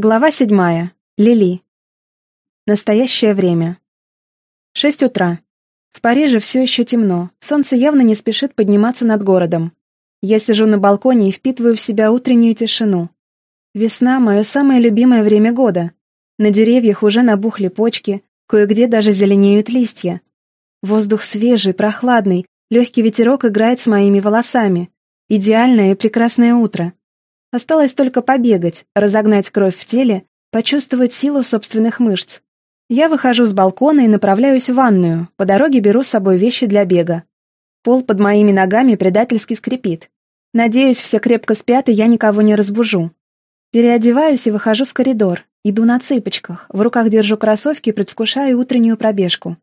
Глава седьмая. Лили. Настоящее время. Шесть утра. В Париже все еще темно, солнце явно не спешит подниматься над городом. Я сижу на балконе и впитываю в себя утреннюю тишину. Весна — мое самое любимое время года. На деревьях уже набухли почки, кое-где даже зеленеют листья. Воздух свежий, прохладный, легкий ветерок играет с моими волосами. Идеальное и прекрасное утро. Осталось только побегать, разогнать кровь в теле, почувствовать силу собственных мышц. Я выхожу с балкона и направляюсь в ванную, по дороге беру с собой вещи для бега. Пол под моими ногами предательски скрипит. Надеюсь, все крепко спят, и я никого не разбужу. Переодеваюсь и выхожу в коридор. Иду на цыпочках, в руках держу кроссовки и предвкушаю утреннюю пробежку.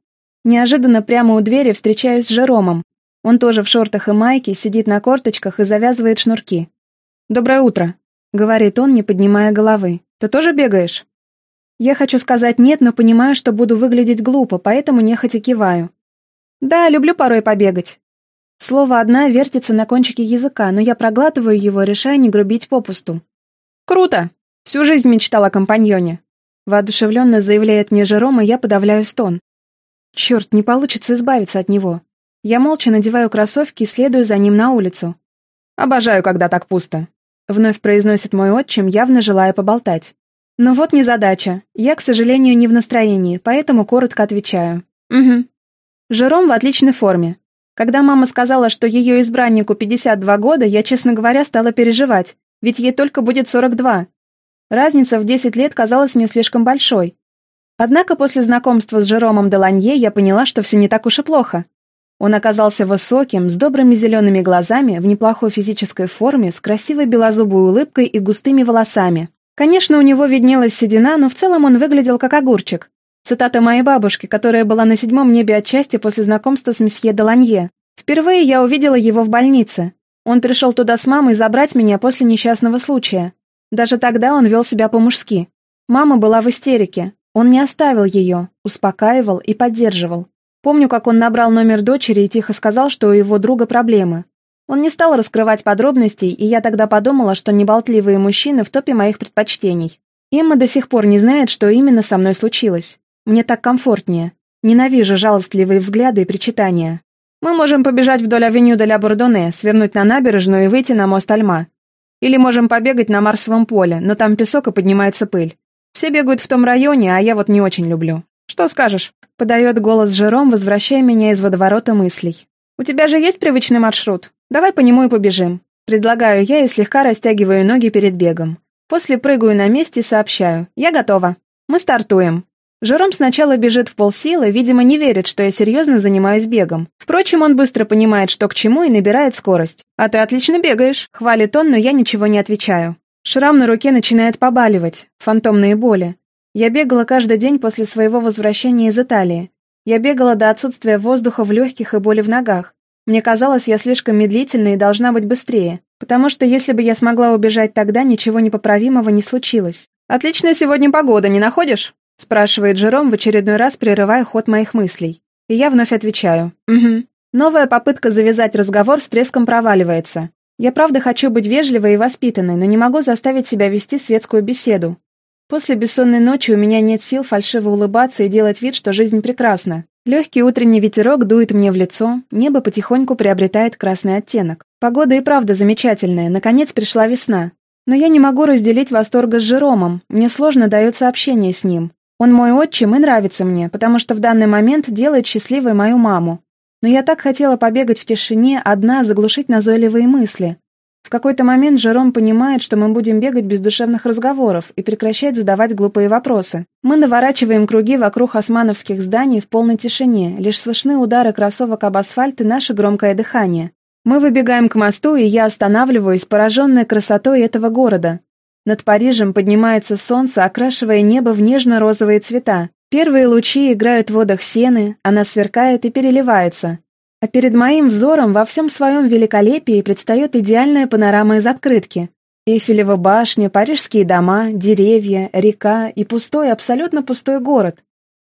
Неожиданно прямо у двери встречаюсь с Жеромом. Он тоже в шортах и майке, сидит на корточках и завязывает шнурки. «Доброе утро», — говорит он, не поднимая головы. «Ты тоже бегаешь?» Я хочу сказать «нет», но понимаю, что буду выглядеть глупо, поэтому нехотя киваю. «Да, люблю порой побегать». Слово «одна» вертится на кончике языка, но я проглатываю его, решая не грубить попусту. «Круто! Всю жизнь мечтала о компаньоне!» Воодушевленно заявляет мне Жером, и я подавляю стон. Черт, не получится избавиться от него. Я молча надеваю кроссовки и следую за ним на улицу. «Обожаю, когда так пусто», Вновь произносит мой отчим, явно желая поболтать. Но вот незадача. Я, к сожалению, не в настроении, поэтому коротко отвечаю. Угу. Жером в отличной форме. Когда мама сказала, что ее избраннику 52 года, я, честно говоря, стала переживать, ведь ей только будет 42. Разница в 10 лет казалась мне слишком большой. Однако после знакомства с Жеромом Деланье я поняла, что все не так уж и плохо. Он оказался высоким, с добрыми зелеными глазами, в неплохой физической форме, с красивой белозубой улыбкой и густыми волосами. Конечно, у него виднелась седина, но в целом он выглядел как огурчик. Цитата моей бабушки, которая была на седьмом небе от счастья после знакомства с месье Деланье. «Впервые я увидела его в больнице. Он пришел туда с мамой забрать меня после несчастного случая. Даже тогда он вел себя по-мужски. Мама была в истерике. Он не оставил ее, успокаивал и поддерживал. Помню, как он набрал номер дочери и тихо сказал, что у его друга проблемы. Он не стал раскрывать подробностей, и я тогда подумала, что неболтливые мужчины в топе моих предпочтений. Эмма до сих пор не знает, что именно со мной случилось. Мне так комфортнее. Ненавижу жалостливые взгляды и причитания. Мы можем побежать вдоль авеню де ля Бордоне, свернуть на набережную и выйти на мост Альма. Или можем побегать на Марсовом поле, но там песок и поднимается пыль. Все бегают в том районе, а я вот не очень люблю. Что скажешь?» — подает голос Жером, возвращая меня из водоворота мыслей. «У тебя же есть привычный маршрут? Давай по нему и побежим». Предлагаю я и слегка растягиваю ноги перед бегом. После прыгаю на месте и сообщаю. «Я готова. Мы стартуем». Жером сначала бежит в полсилы, видимо, не верит, что я серьезно занимаюсь бегом. Впрочем, он быстро понимает, что к чему, и набирает скорость. «А ты отлично бегаешь», — хвалит он, но я ничего не отвечаю. Шрам на руке начинает побаливать, фантомные боли. Я бегала каждый день после своего возвращения из Италии. Я бегала до отсутствия воздуха в легких и боли в ногах. Мне казалось, я слишком медлительна и должна быть быстрее, потому что если бы я смогла убежать тогда, ничего непоправимого не случилось. «Отличная сегодня погода, не находишь?» спрашивает Жером в очередной раз, прерывая ход моих мыслей. И я вновь отвечаю. «Угу». Новая попытка завязать разговор с треском проваливается. Я правда хочу быть вежливой и воспитанной, но не могу заставить себя вести светскую беседу. После бессонной ночи у меня нет сил фальшиво улыбаться и делать вид, что жизнь прекрасна. Легкий утренний ветерок дует мне в лицо, небо потихоньку приобретает красный оттенок. Погода и правда замечательная, наконец пришла весна. Но я не могу разделить восторга с Жеромом, мне сложно дается общение с ним. Он мой отчим и нравится мне, потому что в данный момент делает счастливой мою маму. Но я так хотела побегать в тишине, одна, заглушить назойливые мысли. В какой-то момент Жером понимает, что мы будем бегать без душевных разговоров и прекращать задавать глупые вопросы. Мы наворачиваем круги вокруг османовских зданий в полной тишине, лишь слышны удары кроссовок об асфальт и наше громкое дыхание. Мы выбегаем к мосту, и я останавливаюсь, пораженная красотой этого города. Над Парижем поднимается солнце, окрашивая небо в нежно-розовые цвета. Первые лучи играют в водах сены, она сверкает и переливается. А перед моим взором во всем своем великолепии предстает идеальная панорама из открытки. Эйфелева башня, парижские дома, деревья, река и пустой, абсолютно пустой город.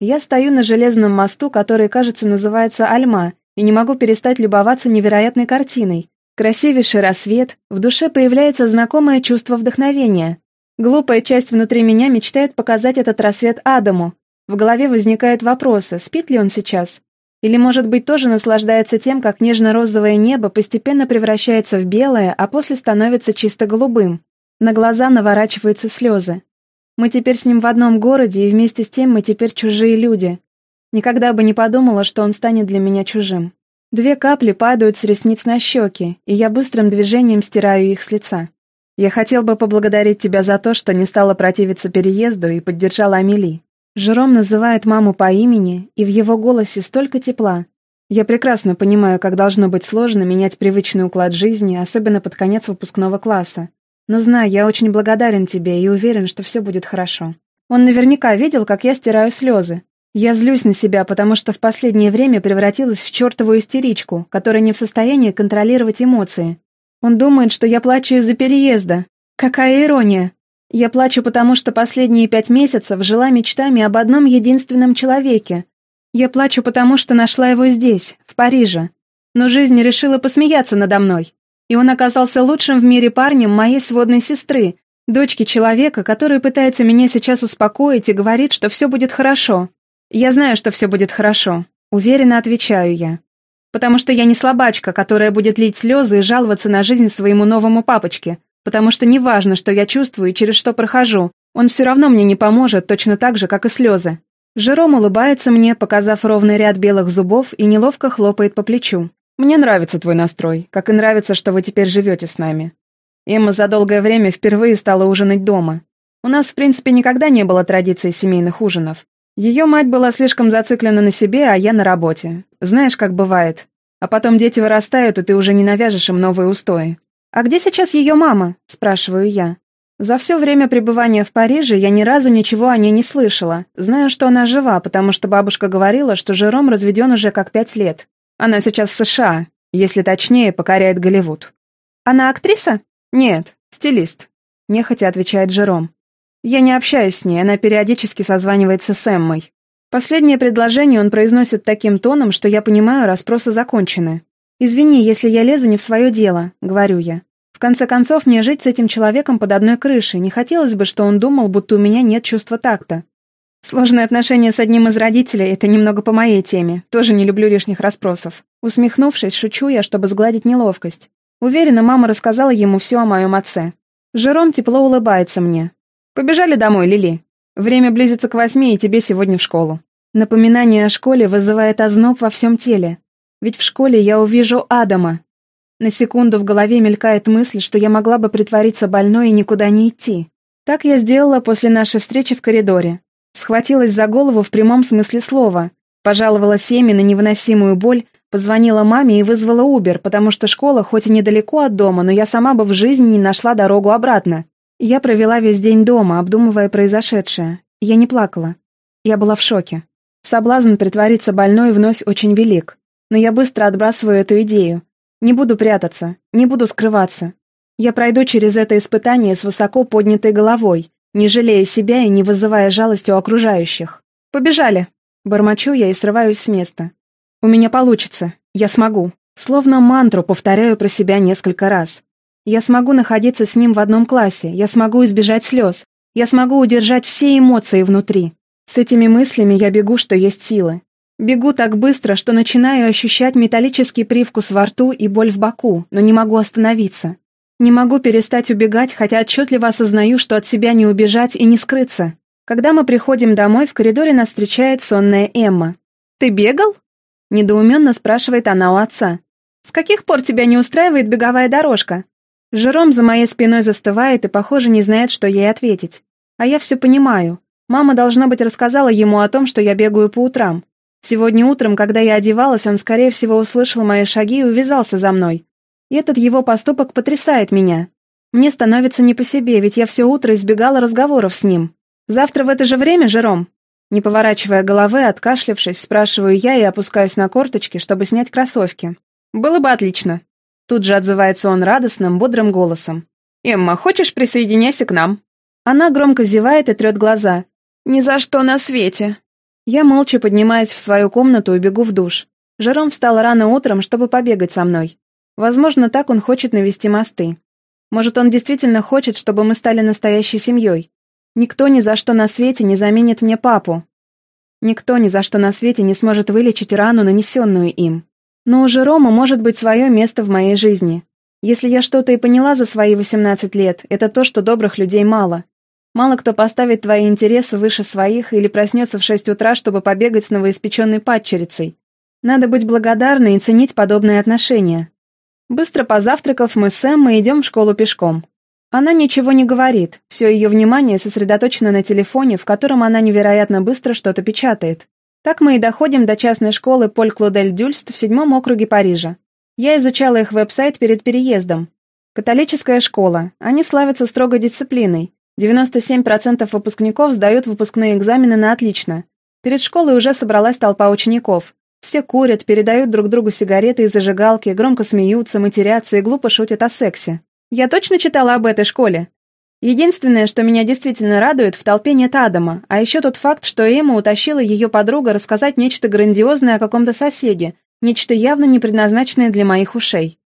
Я стою на железном мосту, который, кажется, называется Альма, и не могу перестать любоваться невероятной картиной. Красивейший рассвет, в душе появляется знакомое чувство вдохновения. Глупая часть внутри меня мечтает показать этот рассвет Адаму. В голове возникают вопросы, спит ли он сейчас? Или, может быть, тоже наслаждается тем, как нежно-розовое небо постепенно превращается в белое, а после становится чисто голубым. На глаза наворачиваются слезы. Мы теперь с ним в одном городе, и вместе с тем мы теперь чужие люди. Никогда бы не подумала, что он станет для меня чужим. Две капли падают с ресниц на щеки, и я быстрым движением стираю их с лица. Я хотел бы поблагодарить тебя за то, что не стала противиться переезду и поддержала Амели. Жером называет маму по имени, и в его голосе столько тепла. Я прекрасно понимаю, как должно быть сложно менять привычный уклад жизни, особенно под конец выпускного класса. Но знай, я очень благодарен тебе и уверен, что все будет хорошо. Он наверняка видел, как я стираю слезы. Я злюсь на себя, потому что в последнее время превратилась в чертову истеричку, которая не в состоянии контролировать эмоции. Он думает, что я плачу из-за переезда. Какая ирония! Я плачу, потому что последние пять месяцев жила мечтами об одном единственном человеке. Я плачу, потому что нашла его здесь, в Париже. Но жизнь решила посмеяться надо мной и он оказался лучшим в мире парнем моей сводной сестры, дочки человека, который пытается меня сейчас успокоить и говорит, что все будет хорошо. Я знаю, что все будет хорошо. Уверенно отвечаю я. Потому что я не слабачка, которая будет лить слезы и жаловаться на жизнь своему новому папочке. Потому что неважно, что я чувствую и через что прохожу, он все равно мне не поможет, точно так же, как и слезы. Жером улыбается мне, показав ровный ряд белых зубов и неловко хлопает по плечу. Мне нравится твой настрой, как и нравится, что вы теперь живете с нами. Эмма за долгое время впервые стала ужинать дома. У нас, в принципе, никогда не было традиции семейных ужинов. Ее мать была слишком зациклена на себе, а я на работе. Знаешь, как бывает. А потом дети вырастают, и ты уже не навяжешь им новые устои. «А где сейчас ее мама?» – спрашиваю я. За все время пребывания в Париже я ни разу ничего о ней не слышала. Знаю, что она жива, потому что бабушка говорила, что Жером разведен уже как пять лет. Она сейчас в США, если точнее, покоряет Голливуд. Она актриса? Нет, стилист. Нехотя отвечает Джером. Я не общаюсь с ней, она периодически созванивается с Эммой. Последнее предложение он произносит таким тоном, что я понимаю, расспросы закончены. «Извини, если я лезу не в свое дело», — говорю я. В конце концов, мне жить с этим человеком под одной крышей. Не хотелось бы, что он думал, будто у меня нет чувства такта. Сложные отношения с одним из родителей — это немного по моей теме. Тоже не люблю лишних расспросов. Усмехнувшись, шучу я, чтобы сгладить неловкость. Уверена, мама рассказала ему все о моем отце. Жером тепло улыбается мне. «Побежали домой, Лили. Время близится к восьми, и тебе сегодня в школу». Напоминание о школе вызывает озноб во всем теле. Ведь в школе я увижу Адама. На секунду в голове мелькает мысль, что я могла бы притвориться больной и никуда не идти. Так я сделала после нашей встречи в коридоре. Схватилась за голову в прямом смысле слова. Пожаловала Семе на невыносимую боль, позвонила маме и вызвала Убер, потому что школа хоть и недалеко от дома, но я сама бы в жизни не нашла дорогу обратно. Я провела весь день дома, обдумывая произошедшее. Я не плакала. Я была в шоке. Соблазн притвориться больной вновь очень велик. Но я быстро отбрасываю эту идею. Не буду прятаться, не буду скрываться. Я пройду через это испытание с высоко поднятой головой, не жалея себя и не вызывая жалости у окружающих. «Побежали!» Бормочу я и срываюсь с места. «У меня получится. Я смогу». Словно мантру повторяю про себя несколько раз. Я смогу находиться с ним в одном классе, я смогу избежать слез, я смогу удержать все эмоции внутри. С этими мыслями я бегу, что есть силы. Бегу так быстро, что начинаю ощущать металлический привкус во рту и боль в боку, но не могу остановиться. Не могу перестать убегать, хотя отчетливо осознаю, что от себя не убежать и не скрыться. Когда мы приходим домой, в коридоре нас встречает сонная Эмма. «Ты бегал?» Недоуменно спрашивает она у отца. «С каких пор тебя не устраивает беговая дорожка?» Жером за моей спиной застывает и, похоже, не знает, что ей ответить. А я все понимаю. Мама, должна быть, рассказала ему о том, что я бегаю по утрам. Сегодня утром, когда я одевалась, он, скорее всего, услышал мои шаги и увязался за мной. И этот его поступок потрясает меня. Мне становится не по себе, ведь я все утро избегала разговоров с ним. Завтра в это же время, Жером?» Не поворачивая головы, откашлившись, спрашиваю я и опускаюсь на корточки, чтобы снять кроссовки. «Было бы отлично». Тут же отзывается он радостным, бодрым голосом. «Эмма, хочешь присоединяйся к нам?» Она громко зевает и трет глаза. «Ни за что на свете!» Я молча поднимаюсь в свою комнату и бегу в душ. Жером встал рано утром, чтобы побегать со мной. Возможно, так он хочет навести мосты. Может, он действительно хочет, чтобы мы стали настоящей семьей. Никто ни за что на свете не заменит мне папу. Никто ни за что на свете не сможет вылечить рану, нанесенную им. Но у Жерома может быть свое место в моей жизни. Если я что-то и поняла за свои 18 лет, это то, что добрых людей мало. Мало кто поставит твои интересы выше своих или проснется в 6 утра, чтобы побегать с новоиспеченной падчерицей. Надо быть благодарной и ценить подобные отношения. Быстро позавтракав, мы с Эммой идем в школу пешком. Она ничего не говорит, все ее внимание сосредоточено на телефоне, в котором она невероятно быстро что-то печатает. Так мы и доходим до частной школы Поль Клодель Дюльст в седьмом округе Парижа. Я изучала их веб-сайт перед переездом. Католическая школа. Они славятся строгой дисциплиной. 97% выпускников сдают выпускные экзамены на отлично. Перед школой уже собралась толпа учеников. Все курят, передают друг другу сигареты и зажигалки, громко смеются, матерятся и глупо шутят о сексе. Я точно читала об этой школе. Единственное, что меня действительно радует, в толпе нет Адама, а еще тот факт, что Эмма утащила ее подруга рассказать нечто грандиозное о каком-то соседе, нечто явно не предназначенное для моих ушей.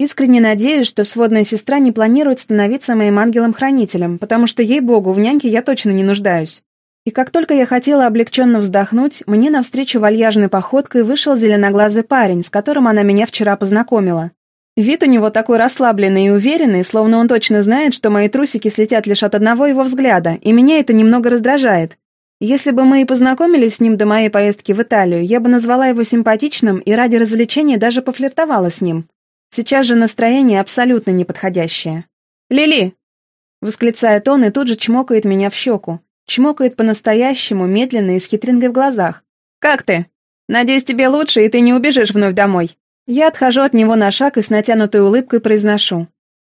Искренне надеюсь, что сводная сестра не планирует становиться моим ангелом-хранителем, потому что, ей-богу, в няньке я точно не нуждаюсь. И как только я хотела облегченно вздохнуть, мне навстречу вальяжной походкой вышел зеленоглазый парень, с которым она меня вчера познакомила. Вид у него такой расслабленный и уверенный, словно он точно знает, что мои трусики слетят лишь от одного его взгляда, и меня это немного раздражает. Если бы мы и познакомились с ним до моей поездки в Италию, я бы назвала его симпатичным и ради развлечения даже пофлиртовала с ним. Сейчас же настроение абсолютно неподходящее. «Лили!» — восклицает он и тут же чмокает меня в щеку. Чмокает по-настоящему, медленно и с хитринкой в глазах. «Как ты? Надеюсь, тебе лучше, и ты не убежишь вновь домой». Я отхожу от него на шаг и с натянутой улыбкой произношу.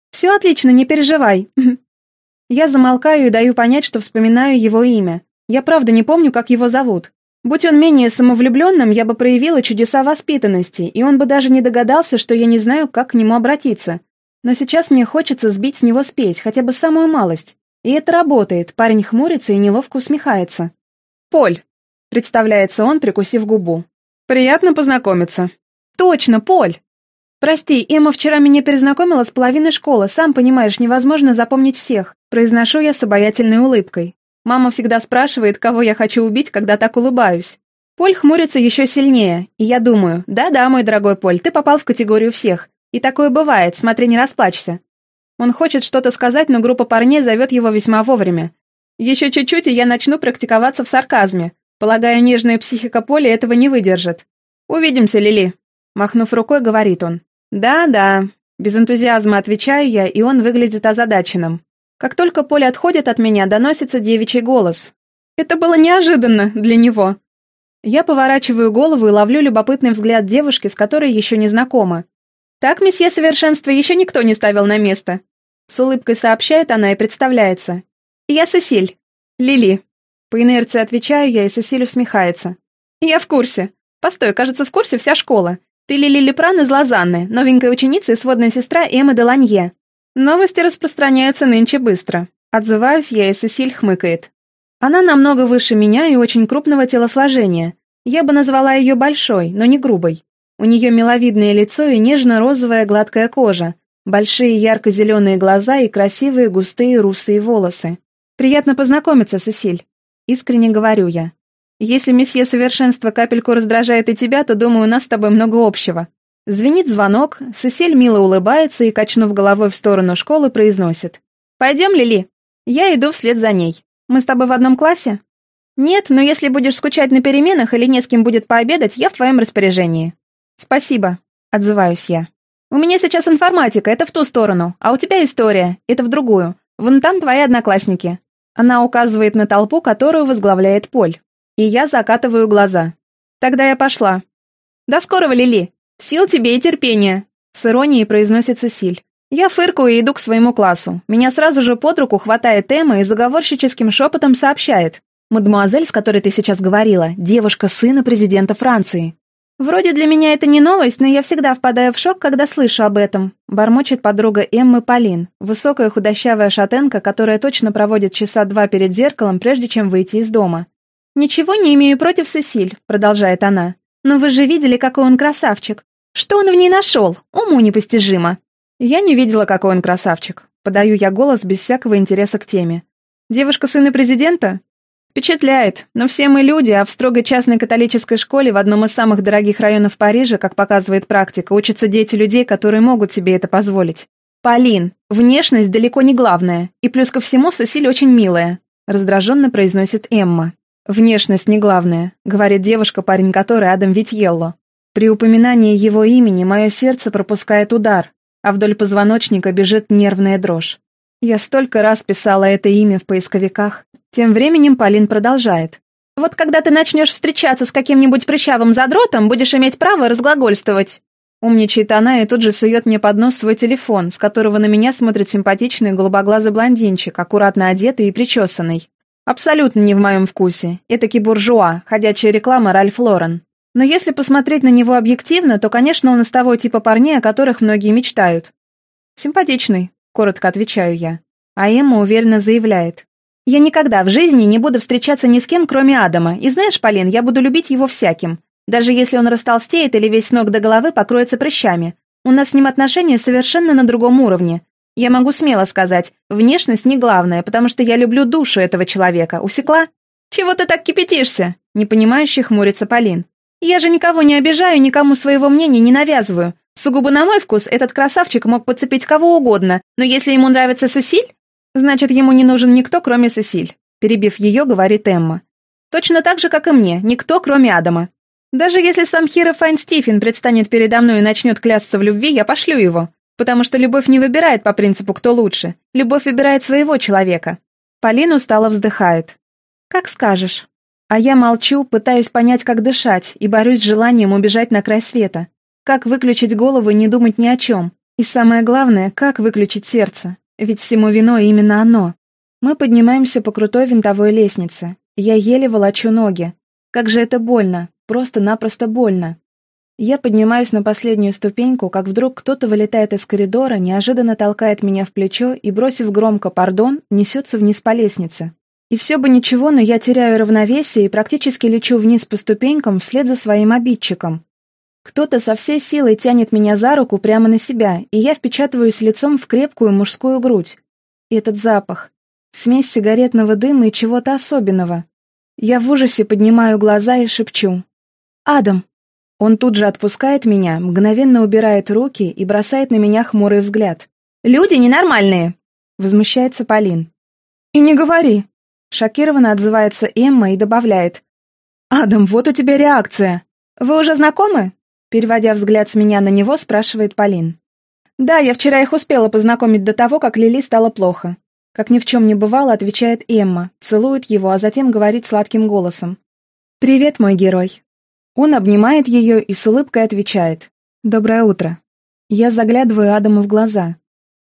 «Все отлично, не переживай». Я замолкаю и даю понять, что вспоминаю его имя. Я правда не помню, как его зовут. Будь он менее самовлюбленным, я бы проявила чудеса воспитанности, и он бы даже не догадался, что я не знаю, как к нему обратиться. Но сейчас мне хочется сбить с него спесь, хотя бы самую малость. И это работает, парень хмурится и неловко усмехается. «Поль», — представляется он, прикусив губу. «Приятно познакомиться». «Точно, Поль!» «Прости, Эмма вчера меня перезнакомила с половиной школы, сам понимаешь, невозможно запомнить всех», произношу я с обаятельной улыбкой. Мама всегда спрашивает, кого я хочу убить, когда так улыбаюсь. Поль хмурится еще сильнее, и я думаю, да-да, мой дорогой Поль, ты попал в категорию всех. И такое бывает, смотри, не расплачься. Он хочет что-то сказать, но группа парней зовет его весьма вовремя. Еще чуть-чуть, и я начну практиковаться в сарказме. Полагаю, нежная психика Поля этого не выдержит. Увидимся, Лили. Махнув рукой, говорит он. «Да-да». Без энтузиазма отвечаю я, и он выглядит озадаченным. Как только Поле отходит от меня, доносится девичий голос. Это было неожиданно для него. Я поворачиваю голову и ловлю любопытный взгляд девушки, с которой еще не знакома. «Так, месье совершенство, еще никто не ставил на место». С улыбкой сообщает она и представляется. «Я Сесиль. Лили». По инерции отвечаю я, и Сесиль усмехается. «Я в курсе. Постой, кажется, в курсе вся школа. Ты Лили Лепран из Лозанны, новенькая ученица и сводная сестра Эммы Деланье. Новости распространяются нынче быстро. Отзываюсь я, и Сесиль хмыкает. Она намного выше меня и очень крупного телосложения. Я бы назвала ее большой, но не грубой. У нее миловидное лицо и нежно-розовая гладкая кожа, большие ярко-зеленые глаза и красивые густые русые волосы. Приятно познакомиться, Сесиль. Искренне говорю я. Если месье совершенство капельку раздражает и тебя, то, думаю, у нас с тобой много общего». Звенит звонок, Сесель мило улыбается и, качнув головой в сторону школы, произносит. «Пойдем, Лили?» Я иду вслед за ней. «Мы с тобой в одном классе?» «Нет, но если будешь скучать на переменах или не с кем будет пообедать, я в твоем распоряжении». «Спасибо», — отзываюсь я. «У меня сейчас информатика, это в ту сторону, а у тебя история, это в другую. Вон там твои одноклассники». Она указывает на толпу, которую возглавляет Поль. И я закатываю глаза. Тогда я пошла. «До скорого, Лили! Сил тебе и терпения!» С иронией произносит Сесиль. Я фыркаю и иду к своему классу. Меня сразу же под руку хватает Эмма и заговорщическим шепотом сообщает. «Мадемуазель, с которой ты сейчас говорила, девушка сына президента Франции». «Вроде для меня это не новость, но я всегда впадаю в шок, когда слышу об этом», бормочет подруга Эммы Полин, высокая худощавая шатенка, которая точно проводит часа два перед зеркалом, прежде чем выйти из дома. «Ничего не имею против Сесиль», — продолжает она. «Но вы же видели, какой он красавчик. Что он в ней нашел? Уму непостижимо». Я не видела, какой он красавчик. Подаю я голос без всякого интереса к теме. Девушка сына президента? Впечатляет, но все мы люди, а в строгой частной католической школе в одном из самых дорогих районов Парижа, как показывает практика, учатся дети людей, которые могут себе это позволить. «Полин, внешность далеко не главное, и плюс ко всему Сесиль очень милая», раздраженно произносит Эмма. «Внешность не главное», говорит девушка, парень которой Адам Витьелло. При упоминании его имени мое сердце пропускает удар, а вдоль позвоночника бежит нервная дрожь. Я столько раз писала это имя в поисковиках. Тем временем Полин продолжает. «Вот когда ты начнешь встречаться с каким-нибудь прыщавым задротом, будешь иметь право разглагольствовать». Умничает она и тут же сует мне под нос свой телефон, с которого на меня смотрит симпатичный голубоглазый блондинчик, аккуратно одетый и причесанный. Абсолютно не в моем вкусе. Этакий буржуа, ходячая реклама Ральф Лорен. Но если посмотреть на него объективно, то, конечно, он из того типа парней, о которых многие мечтают. Симпатичный, коротко отвечаю я. А Эмма уверенно заявляет. «Я никогда в жизни не буду встречаться ни с кем, кроме Адама, и знаешь, Полин, я буду любить его всяким. Даже если он растолстеет или весь ног до головы покроется прыщами. У нас с ним отношения совершенно на другом уровне. Я могу смело сказать, внешность не главное, потому что я люблю душу этого человека. Усекла? Чего ты так кипятишься?» Непонимающе хмурится Полин. «Я же никого не обижаю, никому своего мнения не навязываю. Сугубо на мой вкус, этот красавчик мог подцепить кого угодно, но если ему нравится Сесиль, значит, ему не нужен никто, кроме Сесиль. Перебив ее, говорит Эмма. Точно так же, как и мне, никто, кроме Адама. Даже если сам Хиро Файн Стифен предстанет передо мной и начнет клясться в любви, я пошлю его. Потому что любовь не выбирает по принципу «кто лучше». Любовь выбирает своего человека. Полина устало вздыхает. «Как скажешь». А я молчу, пытаюсь понять, как дышать, и борюсь с желанием убежать на край света. Как выключить голову и не думать ни о чем? И самое главное, как выключить сердце? Ведь всему виной именно оно. Мы поднимаемся по крутой винтовой лестнице. Я еле волочу ноги. Как же это больно. Просто-напросто больно. Я поднимаюсь на последнюю ступеньку, как вдруг кто-то вылетает из коридора, неожиданно толкает меня в плечо и, бросив громко «пардон», несется вниз по лестнице. И все бы ничего, но я теряю равновесие и практически лечу вниз по ступенькам вслед за своим обидчиком. Кто-то со всей силой тянет меня за руку прямо на себя, и я впечатываюсь лицом в крепкую мужскую грудь. И этот запах. Смесь сигаретного дыма и чего-то особенного. Я в ужасе поднимаю глаза и шепчу. «Адам!» Он тут же отпускает меня, мгновенно убирает руки и бросает на меня хмурый взгляд. «Люди ненормальные!» — возмущается Полин. «И не говори!» — шокированно отзывается Эмма и добавляет. «Адам, вот у тебя реакция!» «Вы уже знакомы?» Переводя взгляд с меня на него, спрашивает Полин. «Да, я вчера их успела познакомить до того, как Лили стало плохо». Как ни в чем не бывало, отвечает Эмма, целует его, а затем говорит сладким голосом. «Привет, мой герой». Он обнимает ее и с улыбкой отвечает. «Доброе утро». Я заглядываю Адаму в глаза.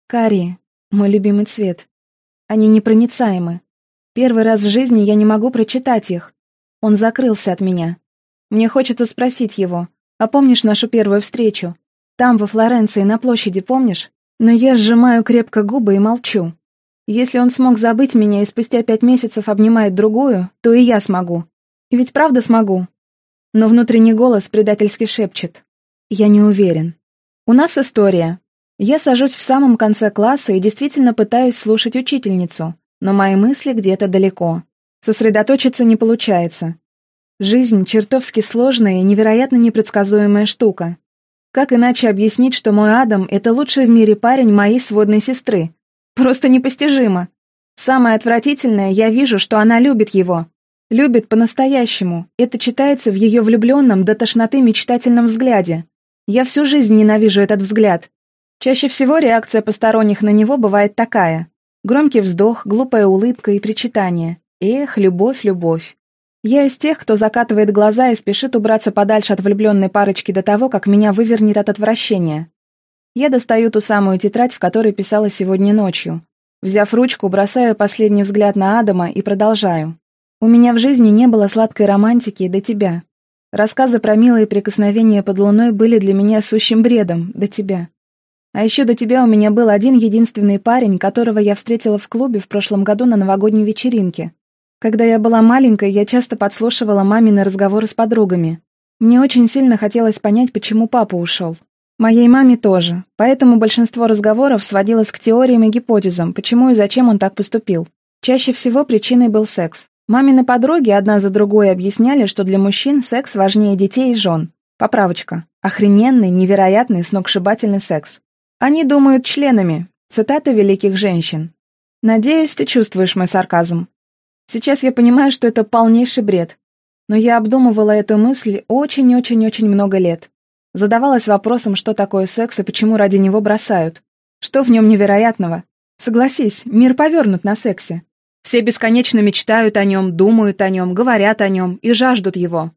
Карие, мой любимый цвет. Они непроницаемы. Первый раз в жизни я не могу прочитать их. Он закрылся от меня. Мне хочется спросить его, а помнишь нашу первую встречу? Там, во Флоренции, на площади, помнишь? Но я сжимаю крепко губы и молчу. Если он смог забыть меня и спустя пять месяцев обнимает другую, то и я смогу. И ведь правда смогу. Но внутренний голос предательски шепчет. Я не уверен. У нас история. Я сажусь в самом конце класса и действительно пытаюсь слушать учительницу, но мои мысли где-то далеко. Сосредоточиться не получается. Жизнь чертовски сложная и невероятно непредсказуемая штука. Как иначе объяснить, что мой Адам — это лучший в мире парень моей сводной сестры? Просто непостижимо. Самое отвратительное, я вижу, что она любит его. Любит по-настоящему. Это читается в ее влюбленном до тошноты мечтательном взгляде. Я всю жизнь ненавижу этот взгляд. Чаще всего реакция посторонних на него бывает такая. Громкий вздох, глупая улыбка и причитание. Эх, любовь, любовь. Я из тех, кто закатывает глаза и спешит убраться подальше от влюбленной парочки до того, как меня вывернет от отвращения. Я достаю ту самую тетрадь, в которой писала сегодня ночью. Взяв ручку, бросаю последний взгляд на Адама и продолжаю. У меня в жизни не было сладкой романтики до тебя. Рассказы про милые прикосновения под луной были для меня сущим бредом до тебя. А еще до тебя у меня был один единственный парень, которого я встретила в клубе в прошлом году на новогодней вечеринке. Когда я была маленькой, я часто подслушивала мамины разговоры с подругами. Мне очень сильно хотелось понять, почему папа ушел. Моей маме тоже, поэтому большинство разговоров сводилось к теориям и гипотезам, почему и зачем он так поступил. Чаще всего причиной был секс. Мамины подруги одна за другой объясняли, что для мужчин секс важнее детей и жен. Поправочка. Охрененный, невероятный, сногсшибательный секс. Они думают членами. Цитата великих женщин. Надеюсь, ты чувствуешь мой сарказм. Сейчас я понимаю, что это полнейший бред. Но я обдумывала эту мысль очень-очень-очень много лет. Задавалась вопросом, что такое секс и почему ради него бросают. Что в нем невероятного? Согласись, мир повернут на сексе. Все бесконечно мечтают о нем, думают о нем, говорят о нем и жаждут его.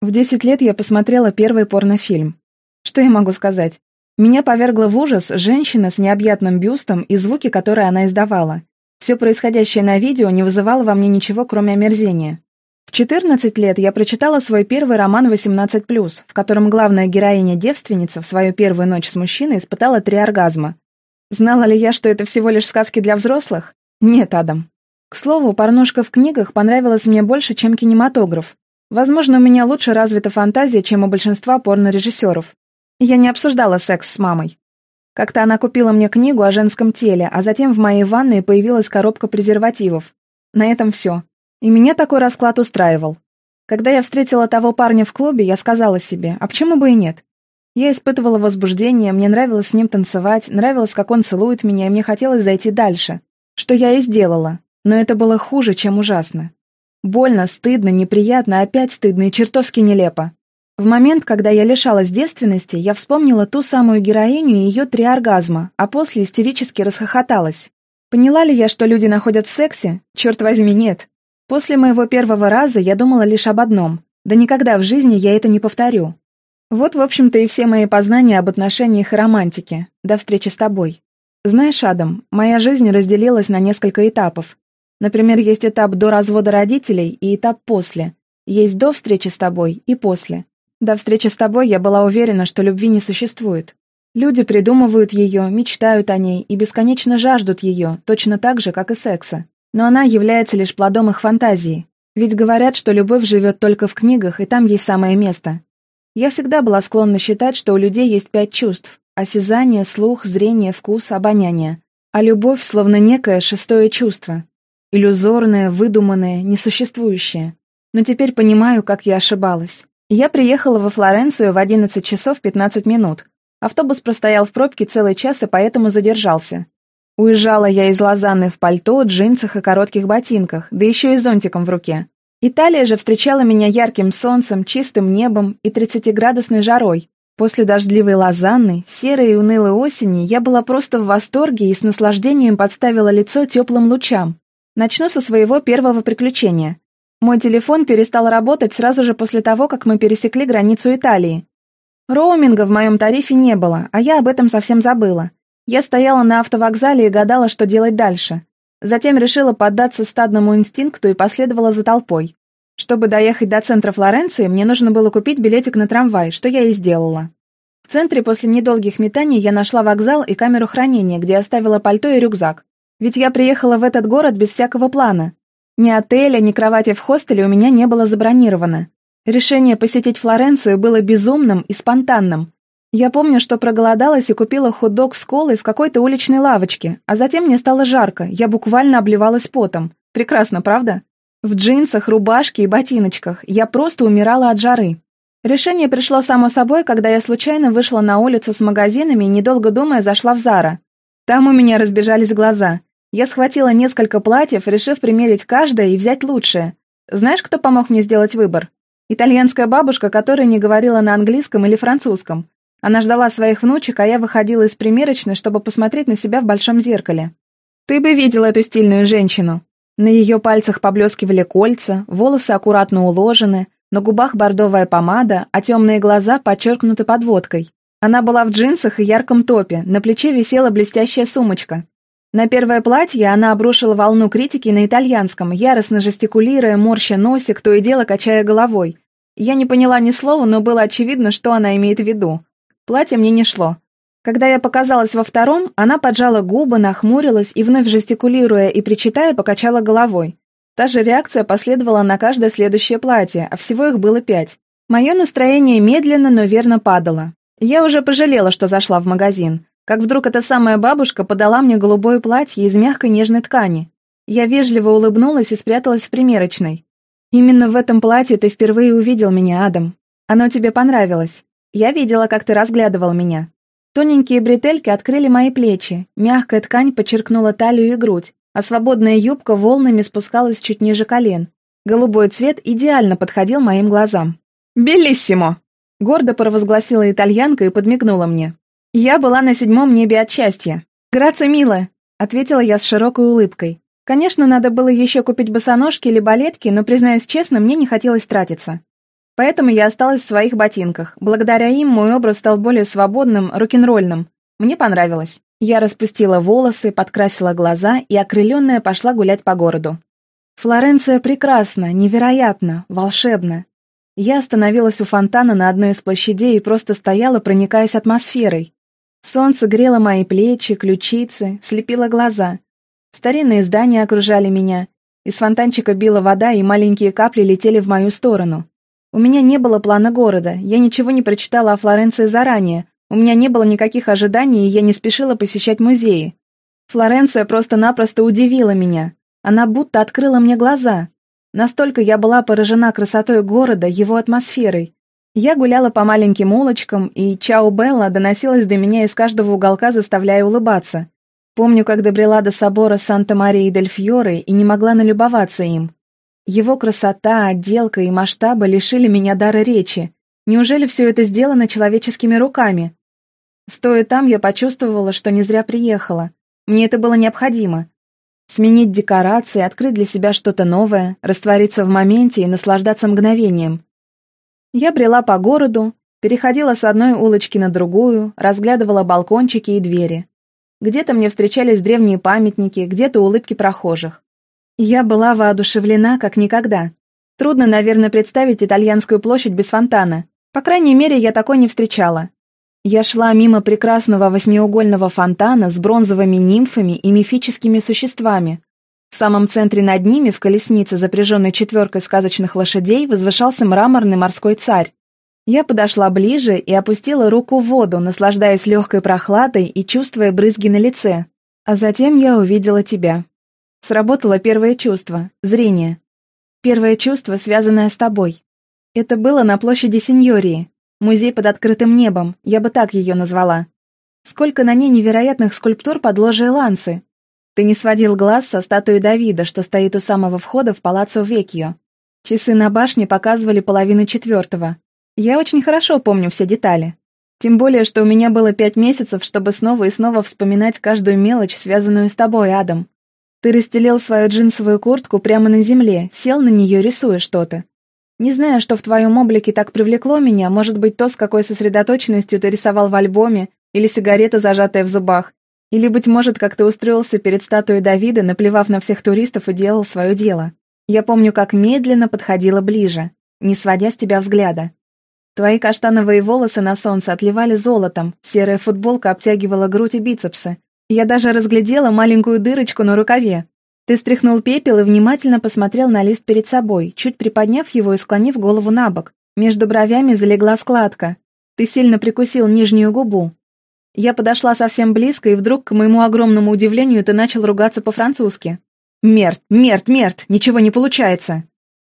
В 10 лет я посмотрела первый порнофильм. Что я могу сказать? Меня повергла в ужас женщина с необъятным бюстом и звуки, которые она издавала. Все происходящее на видео не вызывало во мне ничего, кроме омерзения. В 14 лет я прочитала свой первый роман «18+,» в котором главная героиня-девственница в свою первую ночь с мужчиной испытала три оргазма. Знала ли я, что это всего лишь сказки для взрослых? Нет, Адам. К слову, порнушка в книгах понравилась мне больше, чем кинематограф. Возможно, у меня лучше развита фантазия, чем у большинства порнорежиссеров. Я не обсуждала секс с мамой. Как-то она купила мне книгу о женском теле, а затем в моей ванной появилась коробка презервативов. На этом все. И меня такой расклад устраивал. Когда я встретила того парня в клубе, я сказала себе, а почему бы и нет? Я испытывала возбуждение, мне нравилось с ним танцевать, нравилось, как он целует меня, и мне хотелось зайти дальше. Что я и сделала. Но это было хуже, чем ужасно. Больно, стыдно, неприятно, опять стыдно и чертовски нелепо. В момент, когда я лишалась девственности, я вспомнила ту самую героиню и ее три оргазма, а после истерически расхохоталась. Поняла ли я, что люди находят в сексе? Черт возьми, нет. После моего первого раза я думала лишь об одном. Да никогда в жизни я это не повторю. Вот, в общем-то, и все мои познания об отношениях и романтике. До встречи с тобой. Знаешь, Адам, моя жизнь разделилась на несколько этапов. Например, есть этап до развода родителей и этап после. Есть до встречи с тобой и после. До встречи с тобой я была уверена, что любви не существует. Люди придумывают ее, мечтают о ней и бесконечно жаждут ее, точно так же, как и секса. Но она является лишь плодом их фантазии. Ведь говорят, что любовь живет только в книгах, и там есть самое место. Я всегда была склонна считать, что у людей есть пять чувств – осязание, слух, зрение, вкус, обоняние. А любовь словно некое шестое чувство. Иллюзорное, выдуманное, несуществующее. Но теперь понимаю, как я ошибалась. Я приехала во Флоренцию в 11 часов 15 минут. Автобус простоял в пробке целый час и поэтому задержался. Уезжала я из Лозанны в пальто, джинсах и коротких ботинках, да еще и зонтиком в руке. Италия же встречала меня ярким солнцем, чистым небом и 30-градусной жарой. После дождливой Лозанны, серой и унылой осени я была просто в восторге и с наслаждением подставила лицо теплым лучам. Начну со своего первого приключения. Мой телефон перестал работать сразу же после того, как мы пересекли границу Италии. Роуминга в моем тарифе не было, а я об этом совсем забыла. Я стояла на автовокзале и гадала, что делать дальше. Затем решила поддаться стадному инстинкту и последовала за толпой. Чтобы доехать до центра Флоренции, мне нужно было купить билетик на трамвай, что я и сделала. В центре после недолгих метаний я нашла вокзал и камеру хранения, где оставила пальто и рюкзак. Ведь я приехала в этот город без всякого плана. Ни отеля, ни кровати в хостеле у меня не было забронировано. Решение посетить Флоренцию было безумным и спонтанным. Я помню, что проголодалась и купила хот-дог с колой в какой-то уличной лавочке, а затем мне стало жарко, я буквально обливалась потом. Прекрасно, правда? В джинсах, рубашке и ботиночках. Я просто умирала от жары. Решение пришло само собой, когда я случайно вышла на улицу с магазинами и, недолго думая, зашла в Зара. Там у меня разбежались глаза. Я схватила несколько платьев, решив примерить каждое и взять лучшее. Знаешь, кто помог мне сделать выбор? Итальянская бабушка, которая не говорила на английском или французском. Она ждала своих внучек, а я выходила из примерочной, чтобы посмотреть на себя в большом зеркале. Ты бы видел эту стильную женщину. На ее пальцах поблескивали кольца, волосы аккуратно уложены, на губах бордовая помада, а темные глаза подчеркнуты подводкой. Она была в джинсах и ярком топе, на плече висела блестящая сумочка. На первое платье она обрушила волну критики на итальянском, яростно жестикулируя, морща носик, то и дело качая головой. Я не поняла ни слова, но было очевидно, что она имеет в виду. Платье мне не шло. Когда я показалась во втором, она поджала губы, нахмурилась и, вновь жестикулируя и причитая, покачала головой. Та же реакция последовала на каждое следующее платье, а всего их было пять. Мое настроение медленно, но верно падало. Я уже пожалела, что зашла в магазин, как вдруг эта самая бабушка подала мне голубое платье из мягкой нежной ткани. Я вежливо улыбнулась и спряталась в примерочной. «Именно в этом платье ты впервые увидел меня, Адам. Оно тебе понравилось. Я видела, как ты разглядывал меня». Тоненькие бретельки открыли мои плечи, мягкая ткань подчеркнула талию и грудь, а свободная юбка волнами спускалась чуть ниже колен. Голубой цвет идеально подходил моим глазам. «Белиссимо!» — гордо провозгласила итальянка и подмигнула мне. Я была на седьмом небе от счастья. «Грация, милая!» — ответила я с широкой улыбкой. Конечно, надо было еще купить босоножки или балетки, но, признаюсь честно, мне не хотелось тратиться. Поэтому я осталась в своих ботинках. Благодаря им мой образ стал более свободным, рок-н-ролльным. Мне понравилось. Я распустила волосы, подкрасила глаза и, окрыленная, пошла гулять по городу. Флоренция прекрасна, невероятно, волшебна. Я остановилась у фонтана на одной из площадей и просто стояла, проникаясь атмосферой. Солнце грело мои плечи, ключицы, слепило глаза. Старинные здания окружали меня. Из фонтанчика била вода, и маленькие капли летели в мою сторону. У меня не было плана города, я ничего не прочитала о Флоренции заранее, у меня не было никаких ожиданий, и я не спешила посещать музеи. Флоренция просто-напросто удивила меня. Она будто открыла мне глаза. Настолько я была поражена красотой города, его атмосферой. Я гуляла по маленьким улочкам, и «Чао Белла» доносилась до меня из каждого уголка, заставляя улыбаться. Помню, как добрела до собора Санта-Марии-дель-Фьоре и не могла налюбоваться им. Его красота, отделка и масштабы лишили меня дара речи. Неужели все это сделано человеческими руками? Стоя там, я почувствовала, что не зря приехала. Мне это было необходимо. Сменить декорации, открыть для себя что-то новое, раствориться в моменте и наслаждаться мгновением. Я брела по городу, переходила с одной улочки на другую, разглядывала балкончики и двери. Где-то мне встречались древние памятники, где-то улыбки прохожих. Я была воодушевлена, как никогда. Трудно, наверное, представить итальянскую площадь без фонтана. По крайней мере, я такой не встречала. Я шла мимо прекрасного восьмиугольного фонтана с бронзовыми нимфами и мифическими существами. В самом центре над ними, в колеснице, запряженной четверкой сказочных лошадей, возвышался мраморный морской царь. Я подошла ближе и опустила руку в воду, наслаждаясь легкой прохладой и чувствуя брызги на лице. А затем я увидела тебя. Сработало первое чувство — зрение. Первое чувство, связанное с тобой. Это было на площади Синьории. Музей под открытым небом, я бы так ее назвала. Сколько на ней невероятных скульптур под ложей Ланцы. Ты не сводил глаз со статуи Давида, что стоит у самого входа в палаццо Векьо. Часы на башне показывали половину четвертого. Я очень хорошо помню все детали. Тем более, что у меня было пять месяцев, чтобы снова и снова вспоминать каждую мелочь, связанную с тобой, Адам. Ты расстелил свою джинсовую куртку прямо на земле, сел на нее, рисуя что-то. Не знаю, что в твоем облике так привлекло меня, может быть, то, с какой сосредоточенностью ты рисовал в альбоме, или сигарета, зажатая в зубах, или, быть может, как ты устроился перед статуей Давида, наплевав на всех туристов и делал свое дело. Я помню, как медленно подходила ближе, не сводя с тебя взгляда. Твои каштановые волосы на солнце отливали золотом, серая футболка обтягивала грудь и бицепсы, я даже разглядела маленькую дырочку на рукаве. Ты стряхнул пепел и внимательно посмотрел на лист перед собой, чуть приподняв его и склонив голову на бок. Между бровями залегла складка. Ты сильно прикусил нижнюю губу. Я подошла совсем близко, и вдруг, к моему огромному удивлению, ты начал ругаться по-французски. «Мерт, мерт, мерт, ничего не получается!»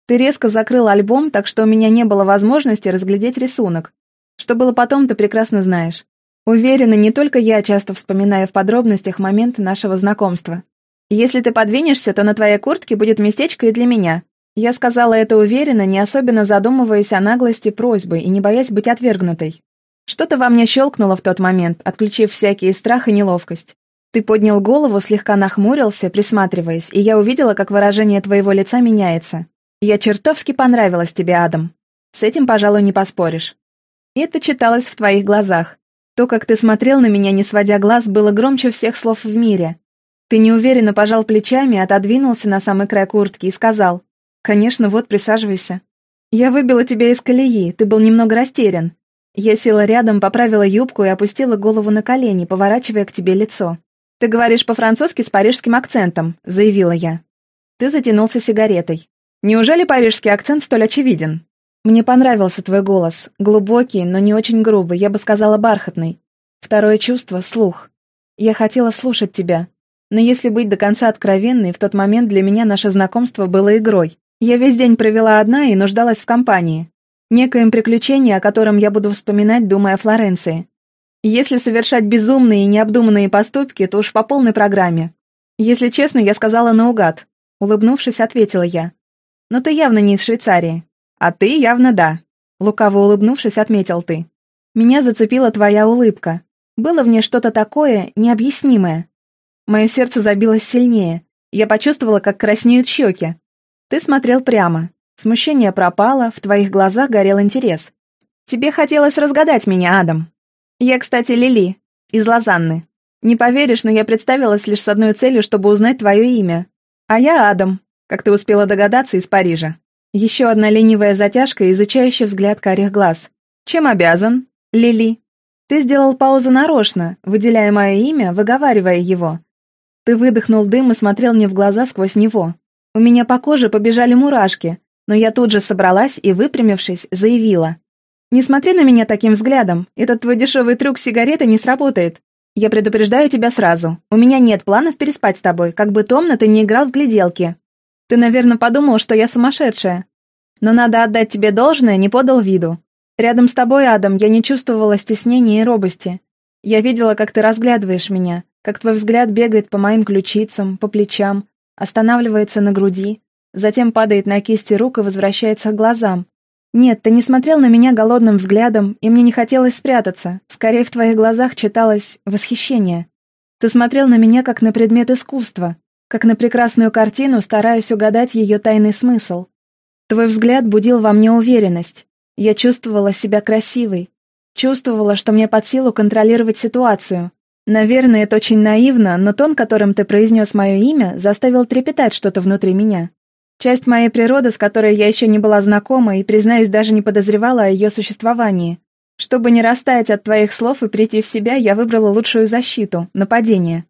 Ты резко закрыл альбом, так что у меня не было возможности разглядеть рисунок. Что было потом, ты прекрасно знаешь. Уверена, не только я часто вспоминаю в подробностях момент нашего знакомства. Если ты подвинешься, то на твоей куртке будет местечко и для меня. Я сказала это уверенно, не особенно задумываясь о наглости просьбы и не боясь быть отвергнутой. Что-то во мне щелкнуло в тот момент, отключив всякий страх и неловкость. Ты поднял голову, слегка нахмурился, присматриваясь, и я увидела, как выражение твоего лица меняется. Я чертовски понравилась тебе, Адам. С этим, пожалуй, не поспоришь. Это читалось в твоих глазах. То, как ты смотрел на меня, не сводя глаз, было громче всех слов в мире. Ты неуверенно пожал плечами, отодвинулся на самый край куртки и сказал, «Конечно, вот, присаживайся». Я выбила тебя из колеи, ты был немного растерян. Я села рядом, поправила юбку и опустила голову на колени, поворачивая к тебе лицо. «Ты говоришь по-французски с парижским акцентом», — заявила я. Ты затянулся сигаретой. «Неужели парижский акцент столь очевиден?» Мне понравился твой голос. Глубокий, но не очень грубый, я бы сказала бархатный. Второе чувство — слух. Я хотела слушать тебя. Но если быть до конца откровенной, в тот момент для меня наше знакомство было игрой. Я весь день провела одна и нуждалась в компании. Некоем приключении, о котором я буду вспоминать, думая о Флоренции. Если совершать безумные и необдуманные поступки, то уж по полной программе. Если честно, я сказала наугад. Улыбнувшись, ответила я. Но ты явно не из Швейцарии. А ты явно да. Лукаво улыбнувшись, отметил ты. Меня зацепила твоя улыбка. Было в ней что-то такое необъяснимое. Мое сердце забилось сильнее. Я почувствовала, как краснеют щеки. Ты смотрел прямо. Смущение пропало, в твоих глазах горел интерес. Тебе хотелось разгадать меня, Адам. Я, кстати, Лили, из Лозанны. Не поверишь, но я представилась лишь с одной целью, чтобы узнать твое имя. А я Адам, как ты успела догадаться, из Парижа. Еще одна ленивая затяжка изучающий взгляд карих глаз. Чем обязан, Лили? Ты сделал паузу нарочно, выделяя мое имя, выговаривая его. Ты выдохнул дым и смотрел мне в глаза сквозь него. У меня по коже побежали мурашки, но я тут же собралась и, выпрямившись, заявила. «Не смотри на меня таким взглядом. Этот твой дешевый трюк с сигаретой не сработает. Я предупреждаю тебя сразу. У меня нет планов переспать с тобой, как бы томно ты не играл в гляделки. Ты, наверное, подумал, что я сумасшедшая. Но надо отдать тебе должное, не подал виду. Рядом с тобой, Адам, я не чувствовала стеснения и робости. Я видела, как ты разглядываешь меня, как твой взгляд бегает по моим ключицам, по плечам, останавливается на груди, затем падает на кисти рук и возвращается к глазам. Нет, ты не смотрел на меня голодным взглядом, и мне не хотелось спрятаться. Скорее, в твоих глазах читалось восхищение. Ты смотрел на меня как на предмет искусства, как на прекрасную картину, стараясь угадать ее тайный смысл. Твой взгляд будил во мне уверенность. Я чувствовала себя красивой. Чувствовала, что мне под силу контролировать ситуацию. Наверное, это очень наивно, но тон, которым ты произнес мое имя, заставил трепетать что-то внутри меня. Часть моей природы, с которой я еще не была знакома и, признаюсь, даже не подозревала о ее существовании. Чтобы не растаять от твоих слов и прийти в себя, я выбрала лучшую защиту — нападение.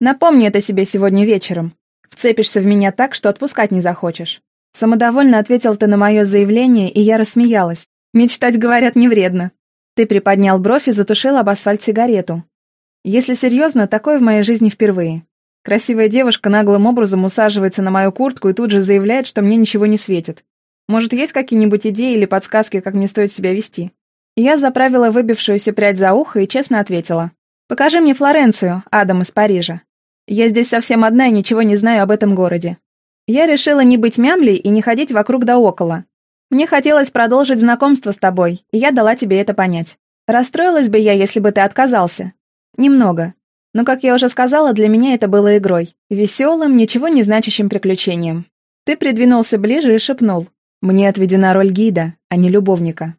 Напомни это себе сегодня вечером. Вцепишься в меня так, что отпускать не захочешь. Самодовольно ответил ты на мое заявление, и я рассмеялась. Мечтать, говорят, не вредно. Ты приподнял бровь и затушил об асфальт сигарету. Если серьезно, такое в моей жизни впервые. Красивая девушка наглым образом усаживается на мою куртку и тут же заявляет, что мне ничего не светит. Может, есть какие-нибудь идеи или подсказки, как мне стоит себя вести? Я заправила выбившуюся прядь за ухо и честно ответила. «Покажи мне Флоренцию, Адам из Парижа. Я здесь совсем одна и ничего не знаю об этом городе. Я решила не быть мямлей и не ходить вокруг да около. Мне хотелось продолжить знакомство с тобой, и я дала тебе это понять. Расстроилась бы я, если бы ты отказался. Немного. Но, как я уже сказала, для меня это было игрой. Веселым, ничего не значащим приключением. Ты придвинулся ближе и шепнул. «Мне отведена роль гида, а не любовника».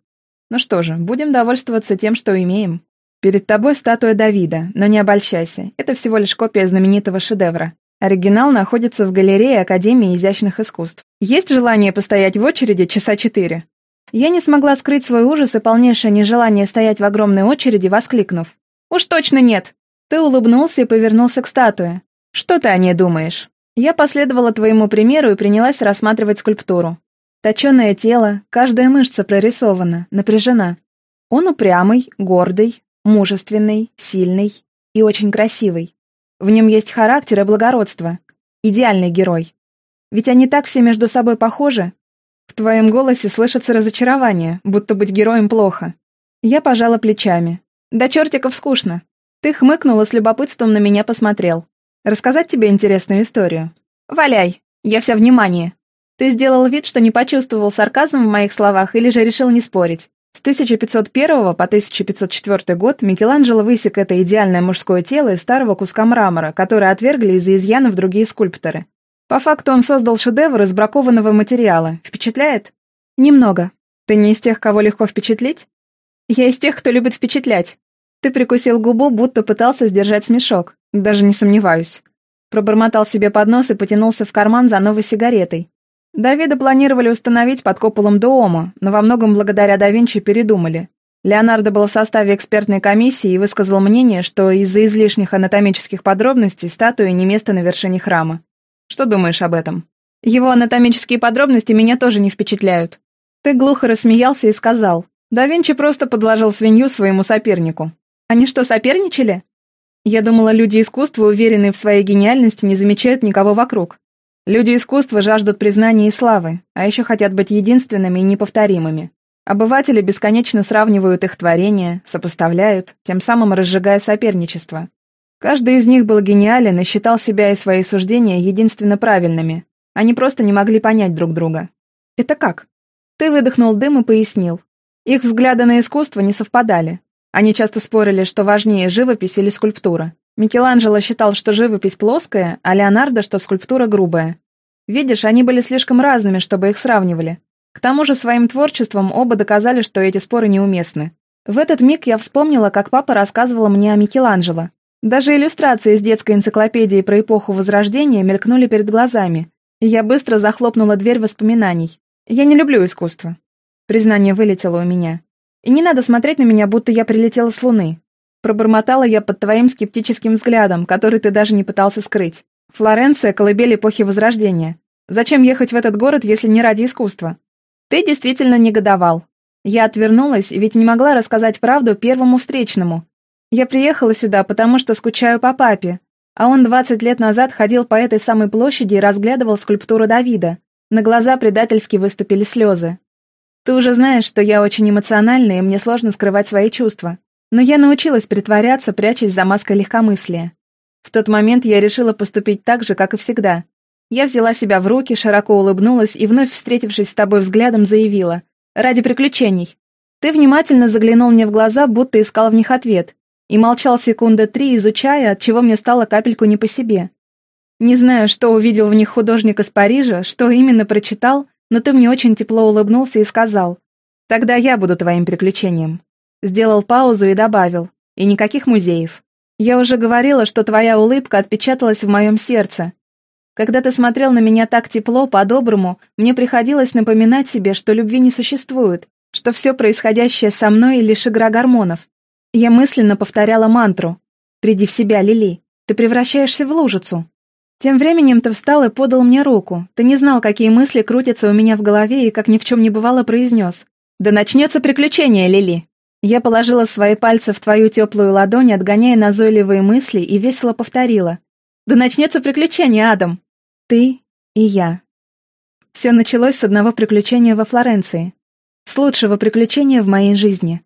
Ну что же, будем довольствоваться тем, что имеем. Перед тобой статуя Давида, но не обольщайся, это всего лишь копия знаменитого шедевра. Оригинал находится в галерее Академии изящных искусств. Есть желание постоять в очереди часа четыре? Я не смогла скрыть свой ужас и полнейшее нежелание стоять в огромной очереди, воскликнув. «Уж точно нет! Ты улыбнулся и повернулся к статуе. «Что ты о ней думаешь?» Я последовала твоему примеру и принялась рассматривать скульптуру. Точеное тело, каждая мышца прорисована, напряжена. Он упрямый, гордый, мужественный, сильный и очень красивый. В нем есть характер и благородство. Идеальный герой. Ведь они так все между собой похожи. В твоем голосе слышится разочарование, будто быть героем плохо. Я пожала плечами. Да чертиков скучно. Ты хмыкнул и с любопытством на меня посмотрел. Рассказать тебе интересную историю? Валяй, я вся внимание. Ты сделал вид, что не почувствовал сарказм в моих словах или же решил не спорить. С 1501 по 1504 год Микеланджело высек это идеальное мужское тело из старого куска мрамора, который отвергли из-за изъянов другие скульпторы. По факту он создал шедевр из бракованного материала. Впечатляет? Немного. Ты не из тех, кого легко впечатлить? Я из тех, кто любит впечатлять. Ты прикусил губу, будто пытался сдержать смешок. Даже не сомневаюсь. Пробормотал себе под нос и потянулся в карман за новой сигаретой. Давида планировали установить под куполом Дуомо, но во многом благодаря да Винчи передумали. Леонардо был в составе экспертной комиссии и высказал мнение, что из-за излишних анатомических подробностей статуи не место на вершине храма. Что думаешь об этом? Его анатомические подробности меня тоже не впечатляют. Ты глухо рассмеялся и сказал, «Да Винчи просто подложил свинью своему сопернику». Они что, соперничали? Я думала, люди искусства, уверенные в своей гениальности, не замечают никого вокруг. Люди искусства жаждут признания и славы, а еще хотят быть единственными и неповторимыми. Обыватели бесконечно сравнивают их творения, сопоставляют, тем самым разжигая соперничество. Каждый из них был гениален и считал себя и свои суждения единственно правильными. Они просто не могли понять друг друга. Это как? Ты выдохнул дым и пояснил. Их взгляды на искусство не совпадали. Они часто спорили, что важнее живопись или скульптура. Микеланджело считал, что живопись плоская, а Леонардо, что скульптура грубая. Видишь, они были слишком разными, чтобы их сравнивали. К тому же своим творчеством оба доказали, что эти споры неуместны. В этот миг я вспомнила, как папа рассказывал мне о Микеланджело. Даже иллюстрации из детской энциклопедии про эпоху Возрождения мелькнули перед глазами, и я быстро захлопнула дверь воспоминаний. Я не люблю искусство. Признание вылетело у меня. И не надо смотреть на меня, будто я прилетела с Луны. Пробормотала я под твоим скептическим взглядом, который ты даже не пытался скрыть. Флоренция — колыбель эпохи Возрождения. Зачем ехать в этот город, если не ради искусства? Ты действительно негодовал. Я отвернулась, ведь не могла рассказать правду первому встречному. Я приехала сюда, потому что скучаю по папе, а он 20 лет назад ходил по этой самой площади и разглядывал скульптуру Давида. На глаза предательски выступили слезы. Ты уже знаешь, что я очень эмоциональна, и мне сложно скрывать свои чувства. Но я научилась притворяться, прячась за маской легкомыслия. В тот момент я решила поступить так же, как и всегда. Я взяла себя в руки, широко улыбнулась и, вновь встретившись с тобой взглядом, заявила. «Ради приключений». Ты внимательно заглянул мне в глаза, будто искал в них ответ, и молчал секунды три, изучая, от чего мне стало капельку не по себе. Не знаю, что увидел в них художник из Парижа, что именно прочитал, но ты мне очень тепло улыбнулся и сказал. «Тогда я буду твоим приключением». Сделал паузу и добавил. И никаких музеев. Я уже говорила, что твоя улыбка отпечаталась в моем сердце. Когда ты смотрел на меня так тепло, по-доброму, мне приходилось напоминать себе, что любви не существует, что все происходящее со мной лишь игра гормонов. Я мысленно повторяла мантру. «Приди в себя, Лили, ты превращаешься в лужицу». Тем временем ты встал и подал мне руку. Ты не знал, какие мысли крутятся у меня в голове, и как ни в чем не бывало произнес. «Да начнется приключение, Лили!» Я положила свои пальцы в твою теплую ладонь, отгоняя назойливые мысли, и весело повторила. «Да начнется приключение, Адам!» «Ты и я». Все началось с одного приключения во Флоренции. С лучшего приключения в моей жизни.